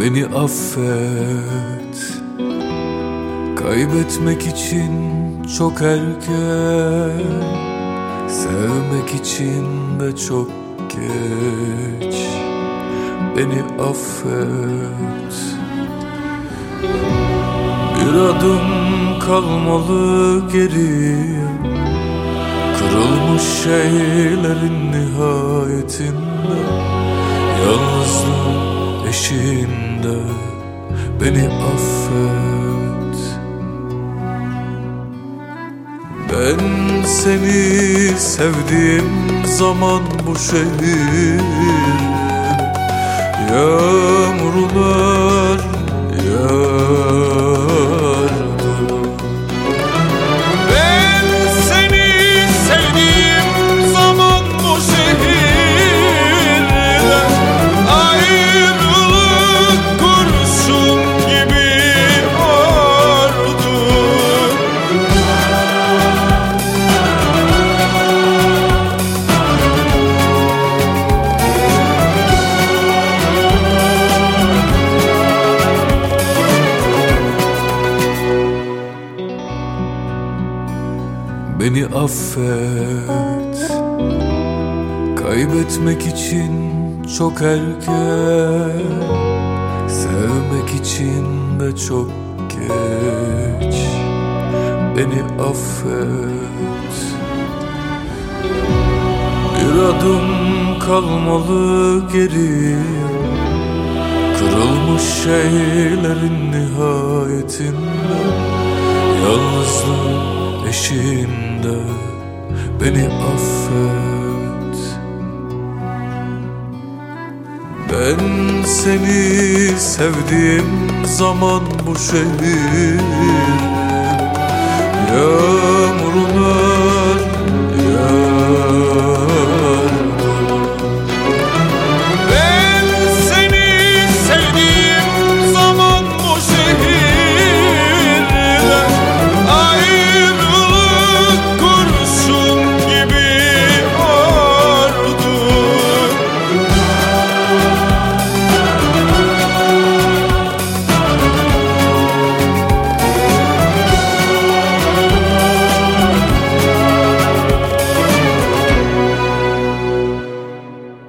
Beni affet. Kaybetmek için çok erken. Sevmek için de çok geç. Beni affet. Bir adım kalmalı geriye Kırılmış şeylerin nihayetinde. Yalnızlık eşiğinde Beni affet. Ben seni sevdiğim zaman bu şehir Yağmurlar Beni affet. Kaybetmek için çok erken. Sevmek için de çok geç. Beni affet. Bir adım kalmalı geriye Kırılmış şeylerin nihayetinde Yalnızlık eşiğinde Beni affet. Ben seni sevdiğim zaman bu şehir